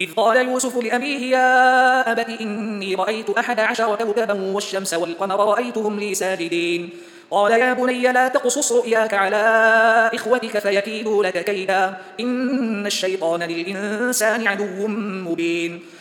إذ قال يوسف لأبيه يا أبت إني رأيت أحد عشر كوكبا والشمس والقمر رأيتهم لي ساجدين. قال يا بني لا تقصص رؤياك على إخوتك فيكيدوا لك كيدا. إن الشيطان للإنسان عدو مبين.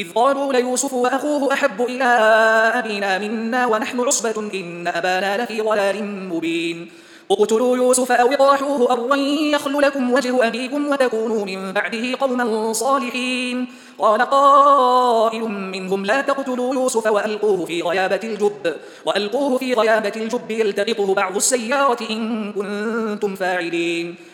إذ قالوا ليوسف وأخوه أحب إلى أبينا منا ونحن عصبة إن أبانا لفي ضلال مبين. اقتلوا يوسف أو اطرحوه أرضا يخل لكم وجه أبيكم وتكونوا من بعده قوما صالحين. قال قائل منهم لا تقتلوا يوسف وألقوه في غيابة الجب. وألقوه في غيابة الجب يلتقطه بعض السيارة إن كنتم فاعلين.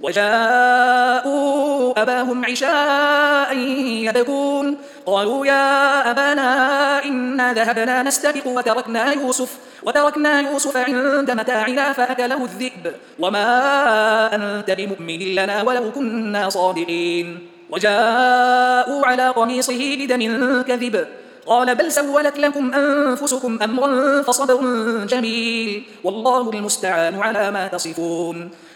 وجاءوا أباهم عشاء يبكون. قالوا يا أبانا إنا ذهبنا نستبق وتركنا يوسف وتركنا يوسف عند متاعنا فأكله الذئب. وما أنت بمؤمن لنا ولو كنا صادقين. وجاءوا على قميصه بدم كذب. قال بل سولت لكم أنفسكم أمرا فصبر جميل. والله المستعان على ما تصفون.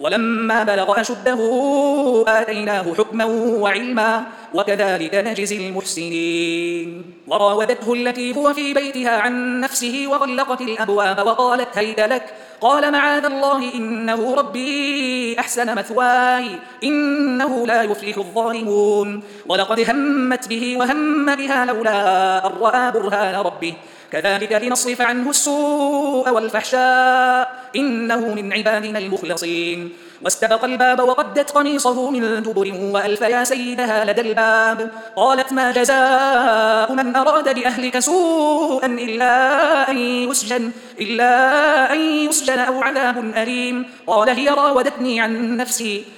ولما بلغ أشده آتيناه حكما وعلما وكذلك نجزي المحسنين. وراودته التي هو في بيتها عن نفسه وغلقت الأبواب وقالت هيت لك؟ قال معاذ الله إنه ربي أحسن مثواي إنه لا يفلح الظالمون. ولقد همت به وهم بها لولا أن رأى برهان ربه. كذلك لنصرف عنه السوء والفحشاء. إنه من عبادنا المخلصين. واستبق الباب وقدت قميصه من دبر وألف يا سيدها لدى الباب. قالت ما جزاء من أراد بأهلك سوءا إلا أن يسجن, إلا أن يسجن أو عذاب أليم. قال هي راودتني عن نفسي.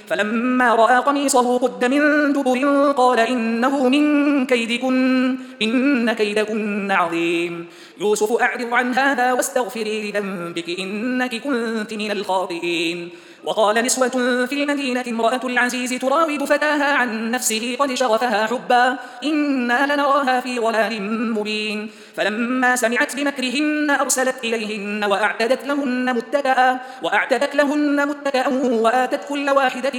فلما رأى قميصه قد من دبر قال إنه من كيدكن إن كيدكن عظيم. يوسف أعرض عن هذا واستغفري لذنبك إنك كنت من الخاطئين. وقال نسوة في المدينة امرأة العزيز تراود فتاها عن نفسه قد شغفها حبا إنا لنراها في ضلال مبين. فلما سمعت بمكرهن أرسلت إليهن وأعتدت لهن متكأ وأعتدت لهن متكأ وآتت كل واحدة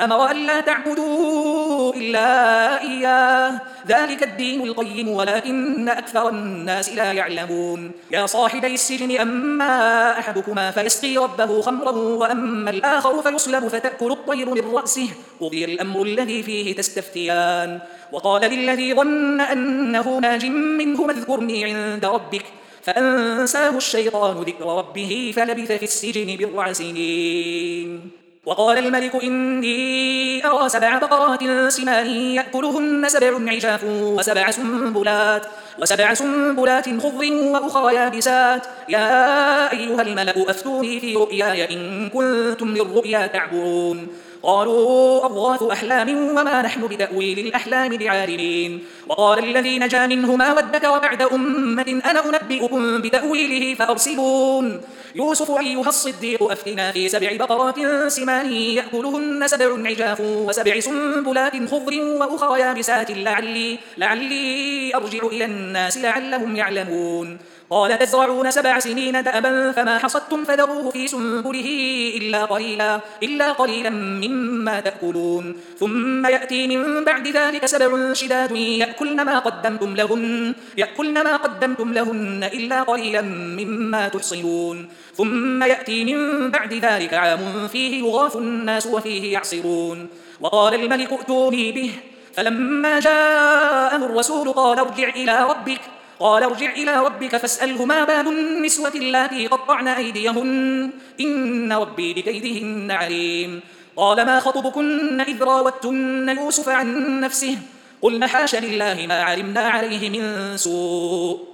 أمر أن لا تعبدوا إلا إياه. ذلك الدين القيم ولكن أكثر الناس لا يعلمون. يا صاحبي السجن أما أحدكما فيسقي ربه خمرا وأما الآخر فيصلب فتأكل الطير من رأسه. قضي الأمر الذي فيه تستفتيان. وقال للذي ظن أنه ناج منه اذكرني عند ربك. فأنساه الشيطان ذكر ربه فلبث في السجن بضع سنين. وقال الملك إني أرى سبع بقرات سمان يأكلهن سبع عجاف وسبع سنبلات وسبع سنبلات خضر وأخرى يابسات. يا أيها الملأ أفتوني في رؤياي إن كنتم للرؤيا تعبرون قالوا أضغاث أحلام وما نحن بتأويل الأحلام بعالمين. وقال الذي نجا منهما وادكر بعد أمة أنا أنبئكم بتأويله فأرسلون. يوسف أيها الصديق أفتنا في سبع بقرات سمان يأكلهن سبع عجاف وسبع سنبلات خضر وأخرى يابسات لعلي, لعلي أرجع إلى الناس لعلهم يعلمون. قال تزرعون سبع سنين دأبا فما حصدتم فذروه في سنبله إلا قليلا, إلا قليلا مما تأكلون. ثم يأتي من بعد ذلك سبع شداد يأكلن ما قدمتم لهن, يأكلن ما قدمتم لهن إلا قليلا مما تحصنون. ثم يأتي من بعد ذلك عام فيه يغاث الناس وفيه يعصرون. وقال الملك ائتوني به. فلما جاءه الرسول قال ارجع إلى ربك. قال ارجع إلى ربك فاسأله ما بال النسوة اللاتي قطعن أيديهن. إن ربي بكيدهن عليم. قال ما خطبكن إذ راوتن يوسف عن نفسه؟ قلنا حاش لله ما علمنا عليه من سوء.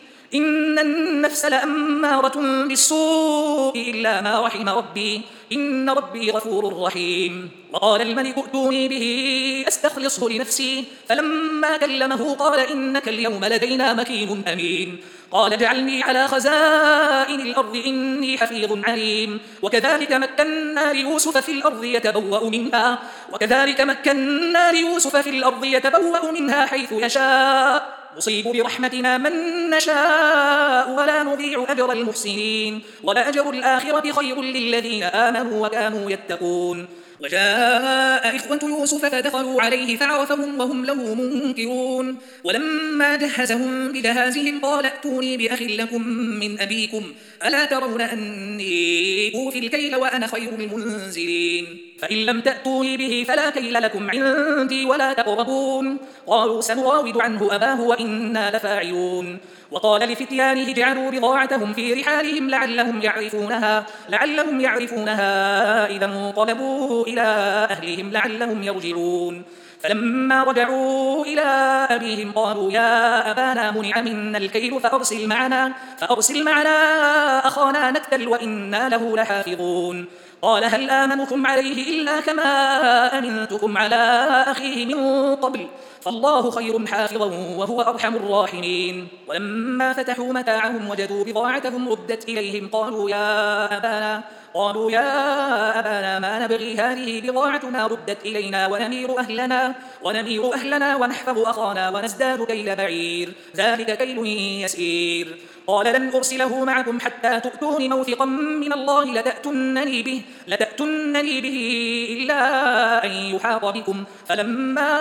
إن النفس لأمارة بالسوء إلا ما رحم ربي. إن ربي غفور رحيم. وقال الملك ائتوني به أستخلصه لنفسي. فلما كلمه قال إنك اليوم لدينا مكين أمين. قال اجعلني على خزائن الأرض إني حفيظ عليم. وكذلك مكنا ليوسف في الأرض يتبوأ منها. وكذلك مكنا ليوسف في الأرض يتبوأ منها حيث يشاء. نصيب برحمتنا من نشاء ولا نضيع أجر المحسنين ولأجر الآخرة خير للذين آمنوا وكانوا يتقون. وجاء إخوة يوسف فدخلوا عليه فعرفهم وهم له منكرون. ولما جهزهم بجهازهم قال ائتوني بأخ لكم من أبيكم. ألا ترون أني أوفي الكيل وأنا خير المنزلين. فإن لم تأتوني به فلا كيل لكم عندي ولا تقربون. قالوا سنراود عنه أباه وإنا لفاعلون. وقال لفتيانه اجعلوا بضاعتهم في رحالهم لعلهم يعرفونها لعلهم يعرفونها إذا انقلبوا إلى أهلهم لعلهم يرجعون. فلما رجعوا إلى أبيهم قالوا يا أبانا منع منا الكيل فأرسل معنا, فأرسل معنا أخانا نكتل وإنا له لحافظون. قال هل آمنكم عليه إلا كما أمنتكم على أخيه من قبل؟ فالله خير حافظا وهو أرحم الراحمين. ولما فتحوا متاعهم وجدوا بضاعتهم ردت إليهم قالوا يا أبانا قالوا يا أبانا ما نبغي هذه بضاعتنا؟ ردت إلينا ونمير أهلنا ونمير أهلنا ونحفظ أخانا ونزداد كيل بعير. ذلك كيل يسير. قال لن أرسله معكم حتى تؤتون موثقا من الله لتأتنني به, لتأتنني به إلا أن يحاط بكم. فلما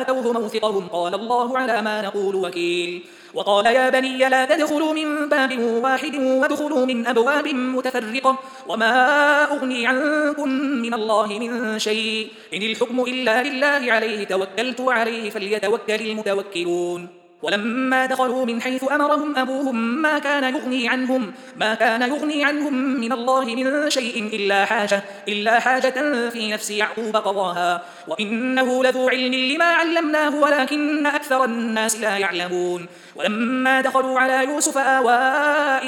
آتوه موثقهم قال الله على ما نقول وكيل. وقال يا بني لا تدخلوا من باب واحد وادخلوا من أبواب متفرقة وما أغني عنكم من الله من شيء. إن الحكم إلا لله عليه توكلت وعليه فليتوكل المتوكلون. ولما دخلوا من حيث أمرهم أبوهم ما كان يغني عنهم ما كان يغني عنهم من الله من شيء إلا حاجة إلا حاجة في نفس يعقوب قضاها. وإنه لذو علم لما علمناه ولكن أكثر الناس لا يعلمون. ولما دخلوا على يوسف آوى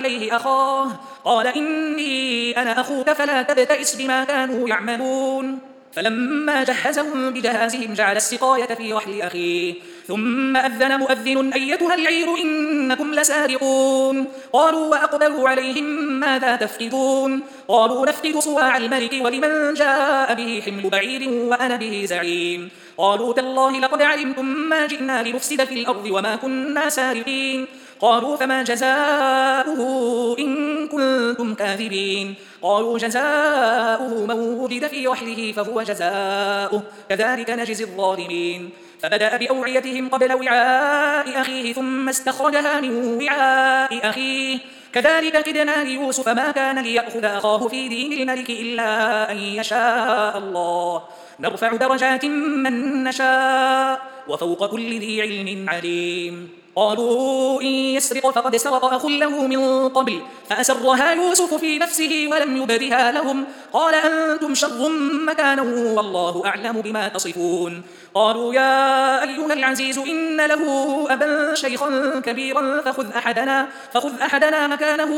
إليه أخاه قال إني أنا أخوك فلا تبتئس بما كانوا يعملون. فلما جهزهم بجهازهم جعل السقاية في رحل أخيه. ثم أذن مؤذن أيتها العير إنكم لسارقون. قالوا وأقبلوا عليهم ماذا تفقدون؟ قالوا نفقد صواع الملك ولمن جاء به حمل بعير وأنا به زعيم. قالوا تالله لقد علمتم ما جئنا لنفسد في الأرض وما كنا سارقين. قالوا فما جزاؤه إن كنتم كاذبين؟ قالوا جزاؤه من وجد في رحله فهو جزاؤه. كذلك نجزي الظالمين. فبدأ بأوعيتهم قبل وعاء أخيه ثم استخرجها من وعاء أخيه. كذلك كدنا ليوسف ما كان ليأخذ أخاه في دين الملك إلا أن يشاء الله. نرفع درجات من نشاء وفوق كل ذي علم عليم. قالوا إن يسرق فقد سرق أخ له من قبل فأسرها يوسف في نفسه ولم يبدها لهم. قال أنتم شر مكانا والله أعلم بما تصفون. قالوا يا أيها العزيز إن له أبا شيخا كبيرا فخذ أحدنا, فخذ أحدنا مكانه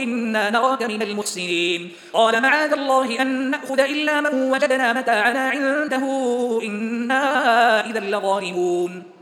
إنا نراك من المحسنين. قال معاذ الله أن نأخذ إلا من وجدنا متاعنا عنده إنا إذا لظالمون.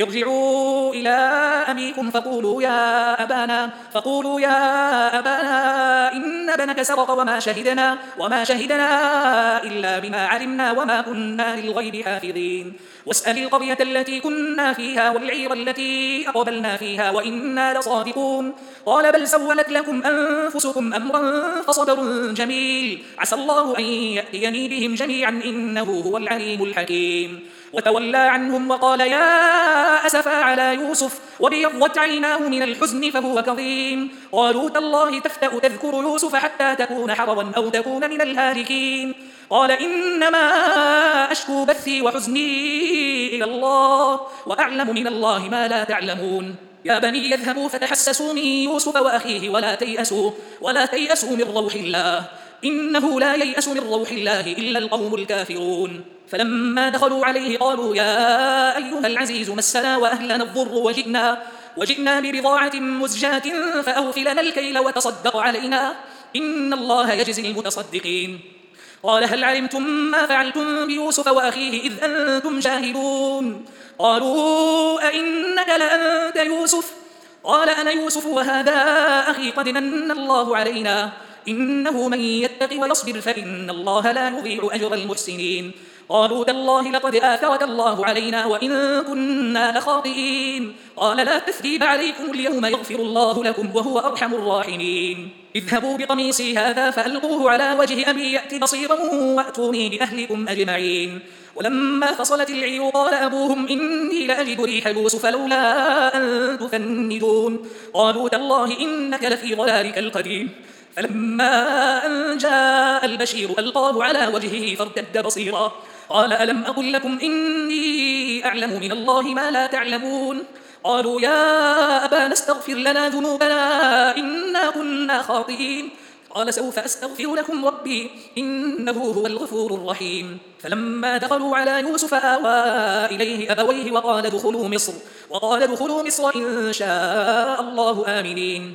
ارجعوا إلى أبيكم فقولوا يا أبانا فقولوا يا أبانا إن ابنك سرق وما شهدنا وما شهدنا إلا بما علمنا وما كنا للغيب حافظين. واسأل القرية التي كنا فيها والعير التي أقبلنا فيها وإنا لصادقون. قال بل سولت لكم أنفسكم أمرا فصبر جميل. عسى الله أن يأتيني بهم جميعا إنه هو العليم الحكيم. وتولى عنهم وقال يا أسفا على يوسف وبيضت عيناه من الحزن فهو كظيم. قالوا تالله تفتأ تذكر يوسف حتى تكون حروا أو تكون من الهالكين. قال إنما أشكو بثي وحزني إلى الله وأعلم من الله ما لا تعلمون. يا بني يذهبوا فتحسسوا من يوسف وأخيه ولا تيأسوا, ولا تيأسوا من روح الله. إنه لا ييأس من روح الله إلا القوم الكافرون. فلما دخلوا عليه قالوا يا أيها العزيز مسنا وأهلنا الضر وجئنا, وجئنا ببضاعة مزجاة فأوفي لنا الكيل وتصدق علينا. إن الله يجزي المتصدقين. قال هل علمتم ما فعلتم بيوسف وأخيه إذ أنتم جاهلون؟ قالوا أئنك لأنت يوسف؟ قال أنا يوسف وهذا أخي قد من الله علينا. إنه من يتق ويصبر فإن الله لا يضيع أجر المحسنين. قالوا تالله لقد آثرك الله علينا وإن كنا لخاطئين. قال لا تثريب عليكم اليوم يغفر الله لكم وهو أرحم الراحمين. اذهبوا بقميصي هذا فألقوه على وجه أبي يأتي بصيرا وأتوني بأهلكم أجمعين. ولما فصلت العير قال أبوهم إني لأجد ريح يوسف لولا أن تفندون. قالوا تالله إنك لفي ضلالك القديم. فلما أن جاء البشير ألقاه على وجهه فارتد بصيرا. قال ألم أقل لكم إني أعلم من الله ما لا تعلمون؟ قالوا يا أبا نستغفر لنا ذنوبنا إنا كنا خاطئين. قال سوف أستغفر لكم ربي إنه هو الغفور الرحيم. فلما دخلوا على يوسف آوى إليه أبويه وقال دخلوا مصر. وقال دخلوا مصر إن شاء الله آمنين.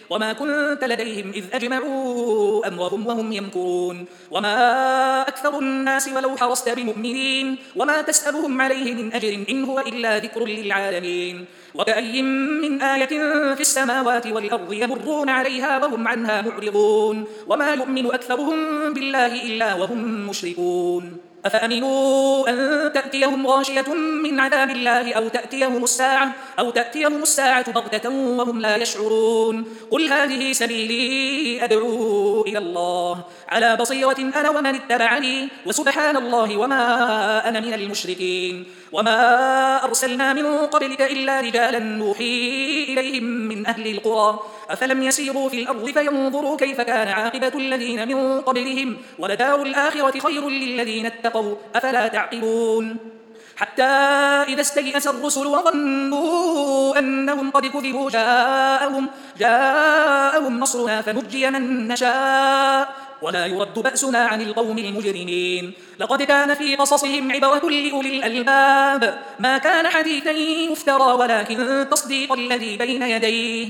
وما كنت لديهم إذ أجمعوا أمرهم وهم يمكرون وما أكثر الناس ولو حرصت بمؤمنين وما تسألهم عليه من أجر إن هو إلا ذكر للعالمين وكأي من آية في السماوات والأرض يمرون عليها وهم عنها معرضون وما يؤمن أكثرهم بالله إلا وهم مشركون أفأمنوا أن تأتيهم غاشية من عذاب الله أو تأتيهم الساعة أو تأتيهم الساعة بغتة وهم لا يشعرون؟ قل هذه سبيلي أدعو إلى الله. على بصيرة أنا ومن اتبعني وسبحان الله وما أنا من المشركين. وما أرسلنا من قبلك إلا رجالا نوحي إليهم من أهل القرى. أفلم يسيروا في الأرض فينظروا كيف كان عاقبة الذين من قبلهم ولدار الآخرة خير للذين اتقوا أفلا تعقلون؟ حتى إذا استيأس الرسل وظنوا أنهم قد كذبوا جاءهم, جاءهم نصرنا فنجي من نشاء. ولا يرد بأسنا عن القوم المجرمين. لقد كان في قصصهم عبرة لأولي الألباب. ما كان حديثا يفترى ولكن تصديق الذي بين يديه